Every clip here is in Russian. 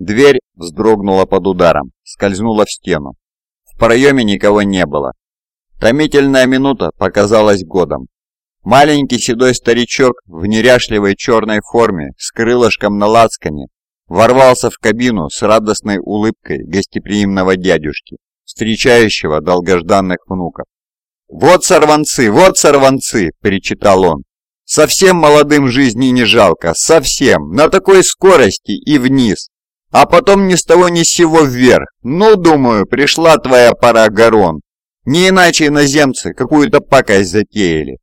Дверь вздрогнула под ударом, скользнула в стену. В проеме никого не было. Томительная минута показалась годом. Маленький седой старичок в неряшливой черной форме с крылышком на лацкане ворвался в кабину с радостной улыбкой гостеприимного дядюшки, встречающего долгожданных внуков. «Вот сорванцы, вот сорванцы!» – перечитал он. «Совсем молодым жизни не жалко, совсем, на такой скорости и вниз. А потом ни с того ни с сего вверх. Ну, думаю, пришла твоя пора, Гарон. Не иначе иноземцы какую-то пакость затеяли.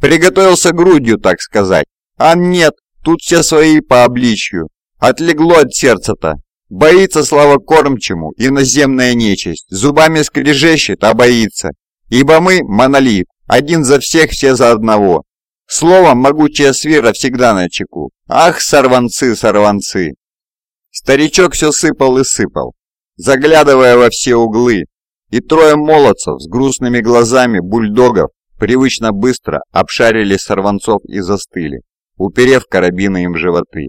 Приготовился грудью, так сказать. А нет, тут все свои по обличью. Отлегло от сердца-то. Боится слава кормчему, иноземная нечисть. Зубами скрежещет, а боится. Ибо мы монолит, один за всех, все за одного. Словом, могучая свира всегда на чеку. Ах, сорванцы, сорванцы! Старичок все сыпал и сыпал, заглядывая во все углы, и трое молодцев с грустными глазами бульдогов привычно быстро обшарили сорванцов и застыли, уперев карабины им в животы.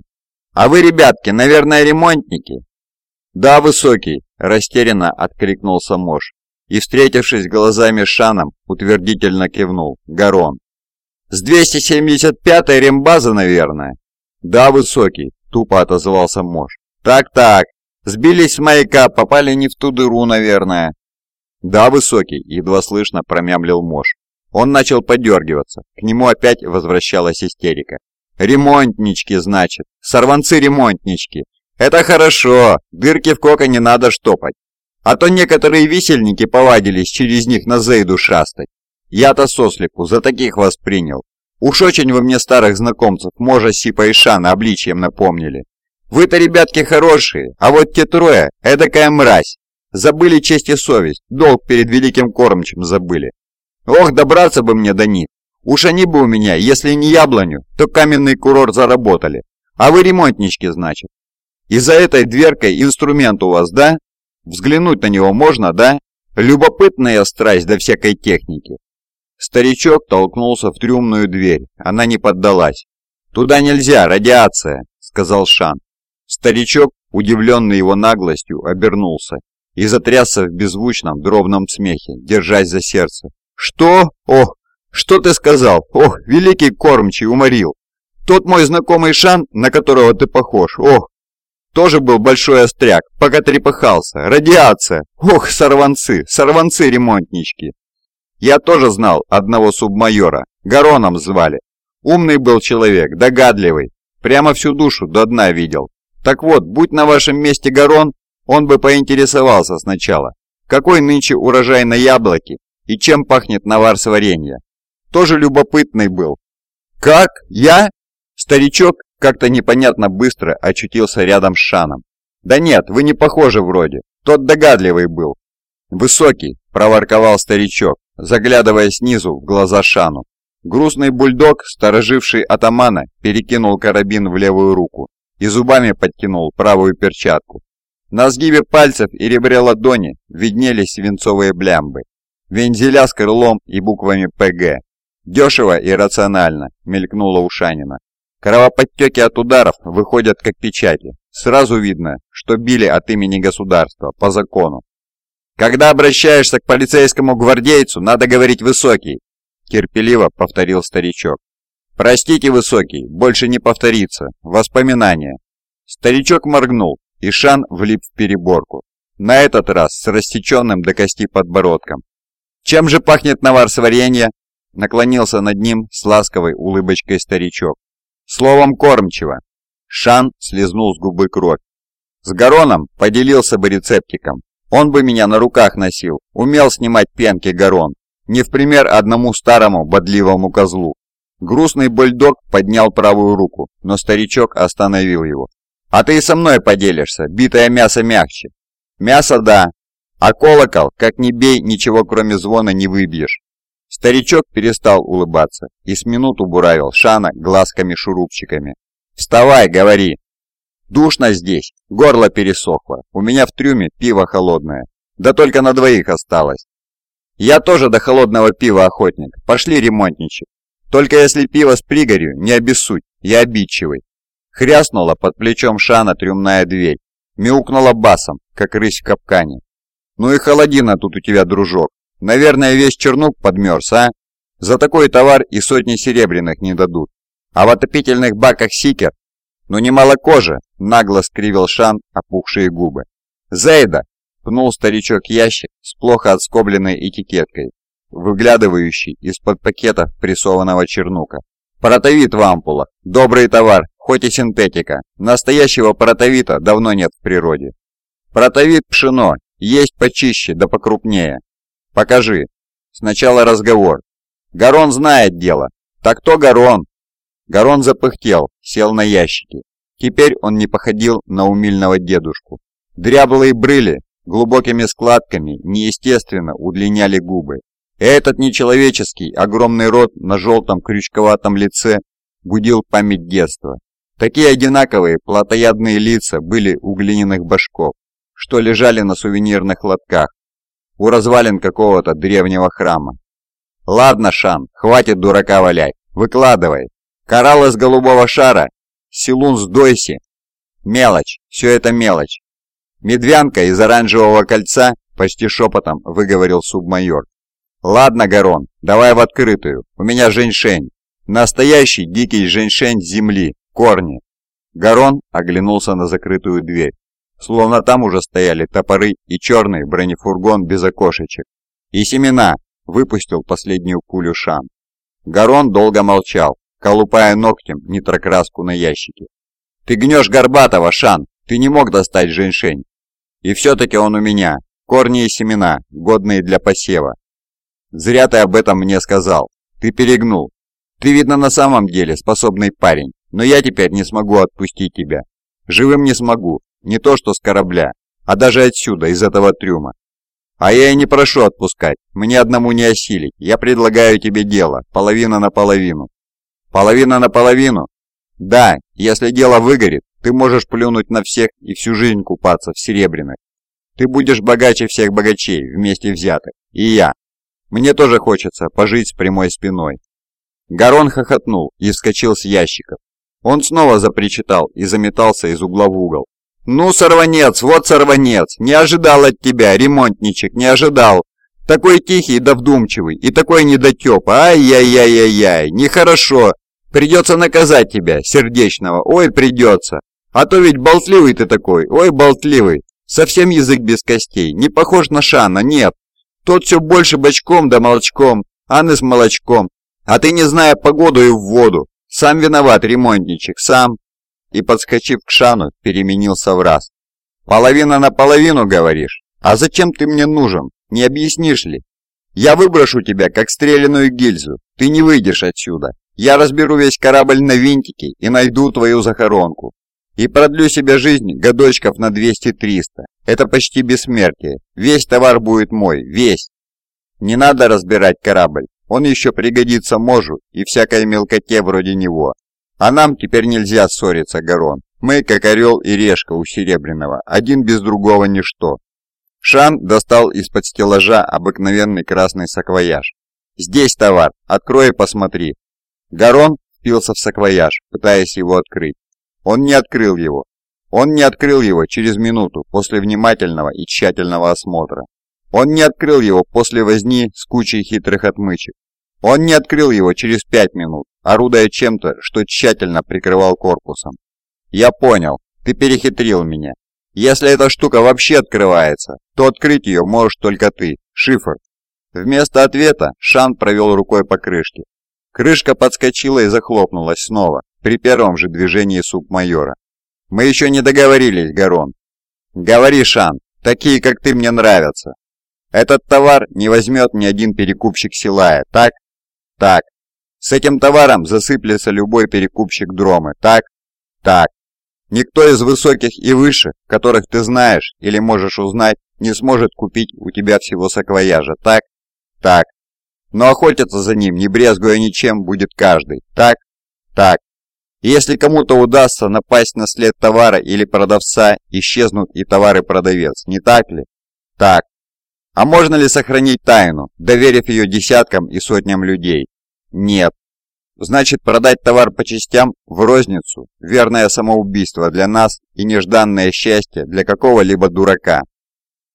«А вы, ребятки, наверное, ремонтники?» «Да, высокий», – растерянно откликнулся Мош, и, встретившись глазами с Шаном, утвердительно кивнул. «Гарон». «С 275-й рембазы, наверное?» «Да, высокий», – тупо отозвался Мош. «Так-так, сбились с маяка, попали не в ту дыру, наверное». «Да, высокий», — едва слышно промямлил Мош. Он начал подергиваться, к нему опять возвращалась истерика. «Ремонтнички, значит, сорванцы-ремонтнички. Это хорошо, дырки в коконе надо штопать. А то некоторые висельники повадились через них на Зейду шастать. Я-то сослепу за таких воспринял. Уж очень вы мне старых знакомцев Можа, Сипа и Шана обличием напомнили. Вы-то, ребятки, хорошие, а вот те трое – эдакая мразь. Забыли честь и совесть, долг перед великим кормчим забыли. Ох, добраться бы мне до них. Уж они бы у меня, если не яблоню, то каменный курорт заработали. А вы ремонтнички, значит. И за этой дверкой инструмент у вас, да? Взглянуть на него можно, да? Любопытная страсть до всякой техники. Старичок толкнулся в трюмную дверь, она не поддалась. «Туда нельзя, радиация», — сказал Шан. Старичок, удивленный его наглостью, обернулся и затрясся в беззвучном дробном смехе, держась за сердце. «Что? Ох, что ты сказал? Ох, великий кормчий уморил! Тот мой знакомый Шан, на которого ты похож, ох, тоже был большой остряк, пока трепыхался. Радиация! Ох, сорванцы, сорванцы-ремонтнички!» Я тоже знал одного субмайора, Гароном звали. Умный был человек, догадливый, прямо всю душу до дна видел. Так вот, будь на вашем месте Гарон, он бы поинтересовался сначала, какой нынче урожай на яблоки и чем пахнет навар с варенья. Тоже любопытный был. «Как? Я?» Старичок как-то непонятно быстро очутился рядом с Шаном. «Да нет, вы не похожи вроде. Тот догадливый был». «Высокий», – проворковал старичок, заглядывая снизу в глаза Шану. Грустный бульдог, стороживший атамана, перекинул карабин в левую руку и зубами подтянул правую перчатку. На сгибе пальцев и ребре ладони виднелись свинцовые блямбы. Вензеля с крылом и буквами «ПГ». Дешево и рационально, мелькнуло у Шанина. Кровоподтеки от ударов выходят как печати. Сразу видно, что били от имени государства, по закону. «Когда обращаешься к полицейскому гвардейцу, надо говорить «высокий», — терпеливо повторил старичок. «Простите, Высокий, больше не повторится. Воспоминания». Старичок моргнул, и Шан влип в переборку. На этот раз с растеченным до кости подбородком. «Чем же пахнет навар с варенья?» Наклонился над ним с ласковой улыбочкой старичок. «Словом кормчиво». Шан слезнул с губы кровь. «С Гароном поделился бы рецептиком. Он бы меня на руках носил, умел снимать пенки Гарон. Не в пример одному старому бодливому козлу. Грустный бульдог поднял правую руку, но старичок остановил его. «А ты со мной поделишься, битое мясо мягче». «Мясо да, а колокол, как ни бей, ничего кроме звона не выбьешь». Старичок перестал улыбаться и с минуту буравил Шана глазками-шурупчиками. «Вставай, говори!» «Душно здесь, горло пересохло, у меня в трюме пиво холодное, да только на двоих осталось». «Я тоже до холодного пива охотник, пошли ремонтничек». Только если пиво с пригорью, не обессудь, я обидчивый. Хряснула под плечом Шана трюмная дверь. мяукнула басом, как рысь в капкане. «Ну и холодина тут у тебя, дружок. Наверное, весь чернук подмерз, а? За такой товар и сотни серебряных не дадут. А в отопительных баках сикер? Ну не молоко же!» — нагло скривил Шан опухшие губы. «Зейда!» — пнул старичок ящик с плохо отскобленной этикеткой, выглядывающий из-под пакета прессованного чернука. «Протовит в ампулах. Добрый товар, хоть и синтетика. Настоящего протовита давно нет в природе. Протовит пшено, есть почище да покрупнее. Покажи. Сначала разговор. Гарон знает дело. Так кто Гарон? Гарон запыхтел, сел на ящики. Теперь он не походил на умильного дедушку. Дряблые брыли глубокими складками неестественно удлиняли губы. Этот нечеловеческий огромный рот на желтом крючковатом лице будил память детства. Такие одинаковые плотоядные лица были у глиняных башков, что лежали на сувенирных лотках у развалин какого-то древнего храма. «Ладно, Шан, хватит дурака валять, выкладывай. Коралл из голубого шара, Силун с Дойси. Мелочь, все это мелочь. Медвянка из оранжевого кольца, почти шепотом выговорил субмайор. Ладно, Гарон, давай в открытую, у меня женьшень. Настоящий дикий женьшень земли, корни. Гарон оглянулся на закрытую дверь, словно там уже стояли топоры и черный бронефургон без окошечек. И семена, выпустил последнюю пулю Шан. Гарон долго молчал, колупая ногтем нитрокраску на ящике. «Ты гнешь Горбатого, Шан! Ты не мог достать женьшень!» «И все-таки он у меня. Корни и семена, годные для посева. Зря ты об этом мне сказал. Ты перегнул. Ты, видно, на самом деле способный парень, но я теперь не смогу отпустить тебя. Живым не смогу, не то что с корабля, а даже отсюда, из этого трюма. А я и не прошу отпускать, мне одному не осилить. Я предлагаю тебе дело, половина на половину. Половина на половину? Да, если дело выгорит, ты можешь плюнуть на всех и всю жизнь купаться в серебряных. Ты будешь богаче всех богачей, вместе взятых. И я. Мне тоже хочется пожить с прямой спиной. Гарон хохотнул и вскочил с ящиков. Он снова запричитал и заметался из угла в угол. «Ну, сорванец, вот сорванец! Не ожидал от тебя, ремонтничек, не ожидал! Такой тихий да вдумчивый и такой недотепа, ай-яй-яй-яй-яй, нехорошо! Придется наказать тебя, сердечного, ой, придется! А то ведь болтливый ты такой, ой, болтливый! Совсем язык без костей, не похож на Шана, нет! Тот все больше бочком да молочком, Анны с молочком. А ты, не зная погоду и в воду, сам виноват, ремонтничек, сам. И, подскочив к Шану, переменился в раз. Половина на половину, говоришь? А зачем ты мне нужен? Не объяснишь ли? Я выброшу тебя, как стреляную гильзу. Ты не выйдешь отсюда. Я разберу весь корабль на винтики и найду твою захоронку. И продлю себе жизнь годочков на 200-300. Это почти бессмертие. Весь товар будет мой, весь. Не надо разбирать корабль. Он еще пригодится можу и всякой мелкоте вроде него. А нам теперь нельзя ссориться, Гарон. Мы, как орел и решка у Серебряного, один без другого ничто. Шан достал из-под стеллажа обыкновенный красный саквояж. «Здесь товар, открой и посмотри». Гарон впился в саквояж, пытаясь его открыть. Он не открыл его. Он не открыл его через минуту после внимательного и тщательного осмотра. Он не открыл его после возни с кучей хитрых отмычек. Он не открыл его через пять минут, орудуя чем-то, что тщательно прикрывал корпусом. «Я понял, ты перехитрил меня. Если эта штука вообще открывается, то открыть ее можешь только ты, шифр». Вместо ответа Шан провел рукой по крышке. Крышка подскочила и захлопнулась снова, при первом же движении субмайора. «Мы еще не договорились, Гарон». «Говори, Шан, такие, как ты, мне нравятся. Этот товар не возьмет ни один перекупщик Силая, так?» «Так». «С этим товаром засыплется любой перекупщик Дромы, так?» «Так». «Никто из высоких и выше, которых ты знаешь или можешь узнать, не сможет купить у тебя всего саквояжа, так?» «Так». «Но охотиться за ним, не брезгуя ничем, будет каждый, так?» «Так». Если кому-то удастся напасть на след товара или продавца, исчезнут и товар и продавец, не так ли? Так. А можно ли сохранить тайну, доверив ее десяткам и сотням людей? Нет. Значит, продать товар по частям в розницу – верное самоубийство для нас и нежданное счастье для какого-либо дурака.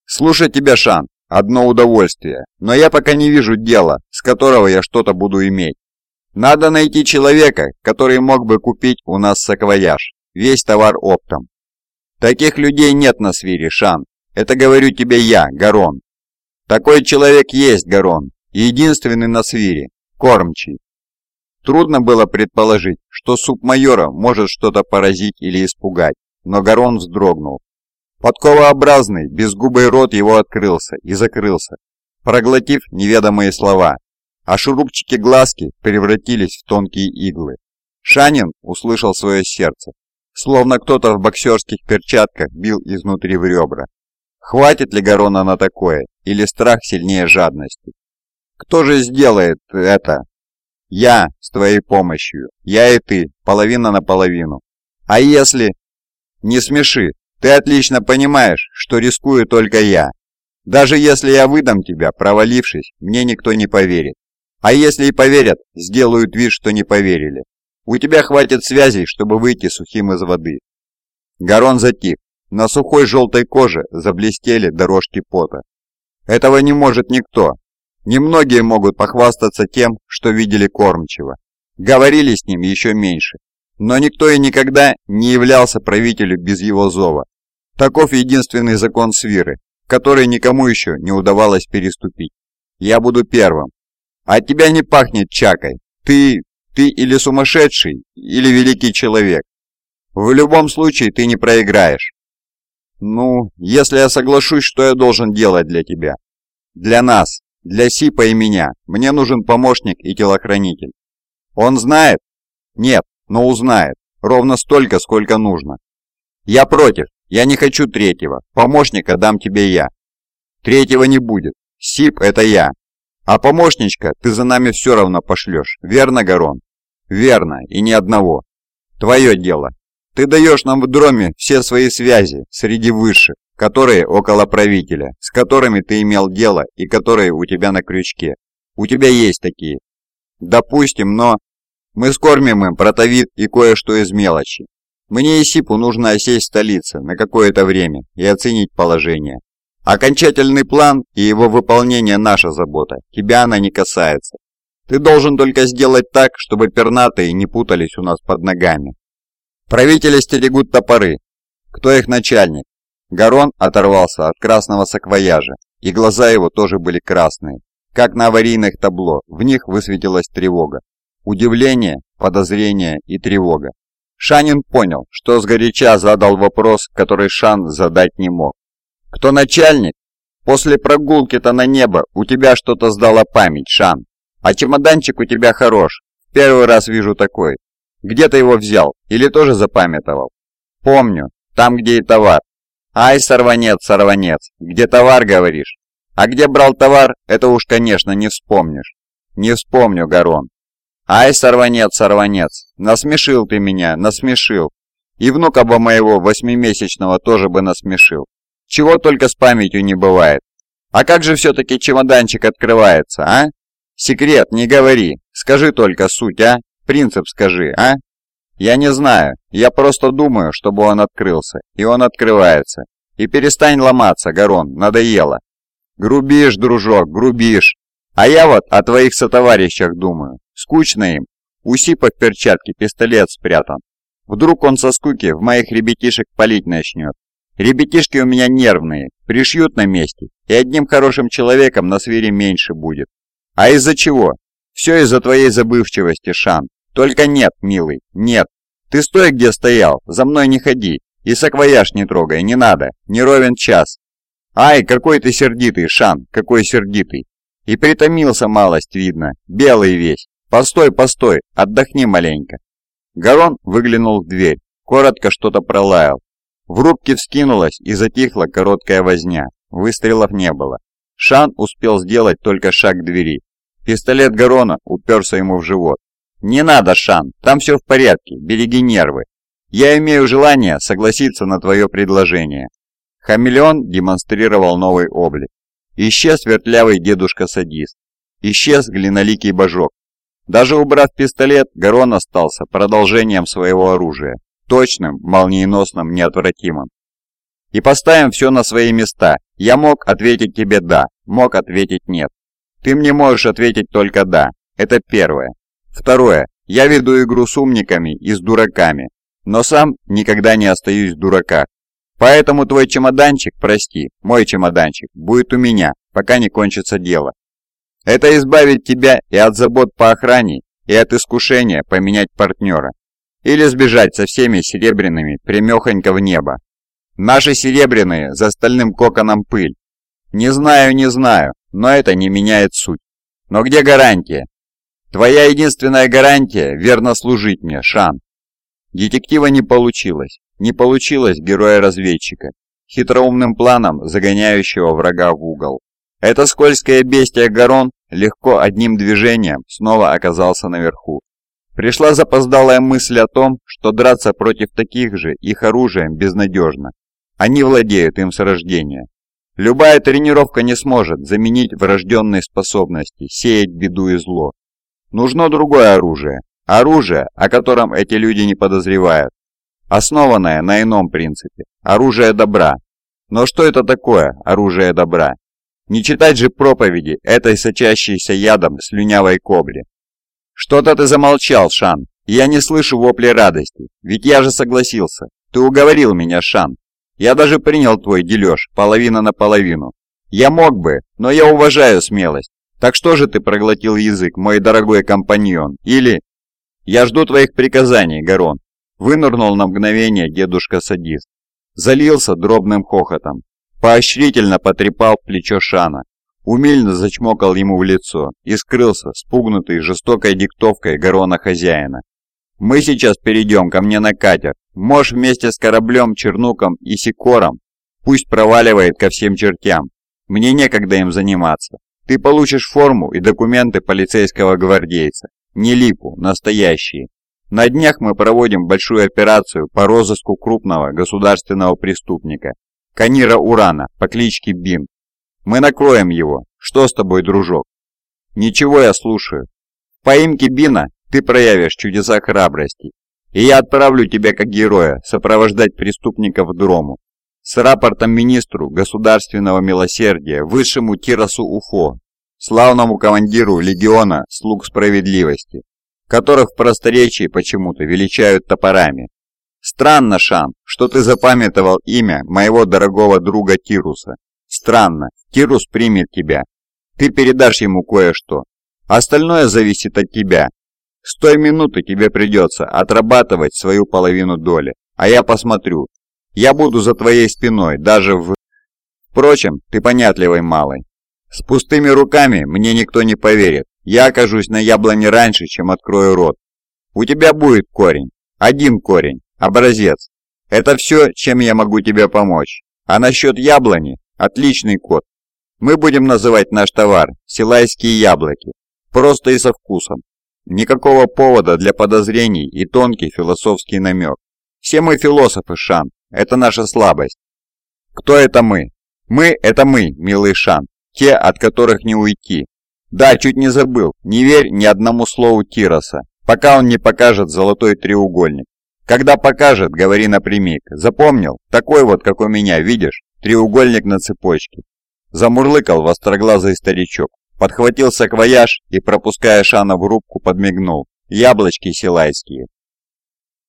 Слушай тебя, Шан, одно удовольствие, но я пока не вижу дела, с которого я что-то буду иметь. Надо найти человека, который мог бы купить у нас саквояж, весь товар оптом. Таких людей нет на свире, Шан. Это говорю тебе я, Гарон. Такой человек есть, Гарон, единственный на свире, кормчий. Трудно было предположить, что суп майора может что-то поразить или испугать, но Гарон вздрогнул. Подковообразный, безгубый рот его открылся и закрылся, проглотив неведомые слова, а шурупчики глазки превратились в тонкие иглы. Шанин услышал свое сердце, словно кто-то в боксерских перчатках бил изнутри в ребра. Хватит ли Гарона на такое, или страх сильнее жадности? Кто же сделает это? Я с твоей помощью. Я и ты, половина на половину. А если... Не смеши. Ты отлично понимаешь, что рискую только я. Даже если я выдам тебя, провалившись, мне никто не поверит. А если и поверят, сделают вид, что не поверили. У тебя хватит связей, чтобы выйти сухим из воды. Гарон затих. На сухой желтой коже заблестели дорожки пота. Этого не может никто, Немногие могут похвастаться тем, что видели кормчего. Говорили с ним еще меньше. Но никто и никогда не являлся правителю без его зова. Таков единственный закон свиры, который никому еще не удавалось переступить. Я буду первым. От тебя не пахнет чакой. Ты... ты или сумасшедший, или великий человек. В любом случае ты не проиграешь. Ну, если я соглашусь, что я должен делать для тебя? Для нас, для Сипа и меня мне нужен помощник и телохранитель. Он знает? Нет, но узнает. Ровно столько, сколько нужно. Я против. Я не хочу третьего. Помощника дам тебе я. Третьего не будет. Сип – это я. А помощничка ты за нами все равно пошлешь. Верно, Гарон? Верно, и ни одного. Твое дело. Ты даешь нам в дроме все свои связи среди высших которые около правителя, с которыми ты имел дело и которые у тебя на крючке. У тебя есть такие. Допустим, но... Мы скормим им протовид и кое-что из мелочи. Мне и Сипу нужно осесть в столице на какое-то время и оценить положение. Окончательный план и его выполнение наша забота. Тебя она не касается. Ты должен только сделать так, чтобы пернатые не путались у нас под ногами. Правители стерегут топоры. Кто их начальник? Гарон оторвался от красного саквояжа, и глаза его тоже были красные, как на аварийных табло, в них высветилась тревога. Удивление, подозрение и тревога. Шанин понял, что сгоряча задал вопрос, который Шан задать не мог. «Кто начальник? После прогулки-то на небо у тебя что-то сдала память, Шан. А чемоданчик у тебя хорош. Первый раз вижу такой. Где ты его взял? Или тоже запамятовал?» «Помню. Там, где и товар. «Ай, сорванец, сорванец, где товар, говоришь?» «А где брал товар, это уж, конечно, не вспомнишь». «Не вспомню, Гарон». «Ай, сорванец, сорванец, насмешил ты меня, насмешил. И внука бы моего восьмимесячного тоже бы насмешил. Чего только с памятью не бывает. А как же все-таки чемоданчик открывается, а? Секрет, не говори. Скажи только суть, а? Принцип скажи, а?» «Я не знаю. Я просто думаю, чтобы он открылся. И он открывается. И перестань ломаться, Гарон, надоело». «Грубишь, дружок, грубишь. А я вот о твоих сотоварищах думаю. Скучно им. У Сипа в перчатке пистолет спрятан. Вдруг он со скуки в моих ребятишек палить начнет. Ребятишки у меня нервные, пришьют на месте, и одним хорошим человеком на свире меньше будет. А из-за чего? Все из-за твоей забывчивости, Шан. Только нет, милый, нет. Ты стой, где стоял, за мной не ходи. И саквояж не трогай, не надо, не ровен час. Ай, какой ты сердитый, Шан, какой сердитый. И притомился малость, видно, белый весь. Постой, постой, отдохни маленько. Гарон выглянул в дверь, коротко что-то пролаял. В рубке вскинулась и затихла короткая возня. Выстрелов не было. Шан успел сделать только шаг к двери. Пистолет Гарона уперся ему в живот. «Не надо, Шан, там все в порядке, береги нервы. Я имею желание согласиться на твое предложение». Хамелеон демонстрировал новый облик. Исчез вертлявый дедушка-садист. Исчез глиноликий божок. Даже убрав пистолет, Гарон остался продолжением своего оружия, точным, молниеносным, неотвратимым. И поставим все на свои места. Я мог ответить тебе «да», мог ответить «нет». Ты мне можешь ответить только «да». Это первое. Второе. Я веду игру с умниками и с дураками, но сам никогда не остаюсь в дураках. Поэтому твой чемоданчик, прости, мой чемоданчик, будет у меня, пока не кончится дело. Это избавит тебя и от забот по охране, и от искушения поменять партнера. Или сбежать со всеми серебряными прямехонько в небо. Наши серебряные за стальным коконом пыль. Не знаю, не знаю, но это не меняет суть. Но где гарантия? Твоя единственная гарантия – верно служить мне, Шан. Детектива не получилось. Не получилось героя-разведчика, хитроумным планом загоняющего врага в угол. Это скользкое бестие Гарон легко одним движением снова оказался наверху. Пришла запоздалая мысль о том, что драться против таких же их оружием безнадежно. Они владеют им с рождения. Любая тренировка не сможет заменить врожденные способности сеять беду и зло. Нужно другое оружие. Оружие, о котором эти люди не подозревают основанное на ином принципе – оружие добра. Но что это такое оружие добра? Не читать же проповеди этой сочащейся ядом слюнявой кобли. Что-то ты замолчал, Шан. Я не слышу вопли радости, ведь я же согласился. Ты уговорил меня, Шан. Я даже принял твой дележ, половина на половину. Я мог бы, но я уважаю смелость. Так что же ты проглотил язык, мой дорогой компаньон? Или... Я жду твоих приказаний, Гарон. Вынырнул на мгновение дедушка-садист. Залился дробным хохотом. Поощрительно потрепал плечо Шана. Умильно зачмокал ему в лицо и скрылся, спугнутый жестокой диктовкой Гарона-хозяина. «Мы сейчас перейдем ко мне на катер. Можешь вместе с кораблем, Чернуком и Сикором. Пусть проваливает ко всем чертям. Мне некогда им заниматься. Ты получишь форму и документы полицейского гвардейца. Не липу, настоящие. На днях мы проводим большую операцию по розыску крупного государственного преступника, Канира Урана по кличке Бин. Мы накроем его. Что с тобой, дружок? Ничего, я слушаю. В поимке Бина ты проявишь чудеса храбрости, и я отправлю тебя как героя сопровождать преступника в Дрому с рапортом министру государственного милосердия, высшему Тиросу Уфо, славному командиру легиона слуг справедливости, которых в просторечии почему-то величают топорами. Странно, Шан, что ты запамятовал имя моего дорогого друга Тируса. Странно, Тирус примет тебя. Ты передашь ему кое-что. Остальное зависит от тебя. С той минуты тебе придется отрабатывать свою половину доли, а я посмотрю. Я буду за твоей спиной, даже в... Впрочем, ты понятливый малый. С пустыми руками мне никто не поверит, я окажусь на яблоне раньше, чем открою рот. У тебя будет корень. Один корень. Образец. Это все, чем я могу тебе помочь. А насчет яблони – отличный код. Мы будем называть наш товар «Силайские яблоки». Просто и со вкусом. Никакого повода для подозрений и тонкий философский намек. Все мы философы, Шан. Это наша слабость. Кто это мы? Мы – это мы, милый Шан. Те, от которых не уйти. Да, чуть не забыл, не верь ни одному слову Тироса, пока он не покажет золотой треугольник. Когда покажет, говори напрямик. Запомнил? Такой вот, как у меня, видишь? Треугольник на цепочке. Замурлыкал востроглазый старичок. Подхватил саквояж и, пропуская Шана в рубку, подмигнул. Яблочки силайские.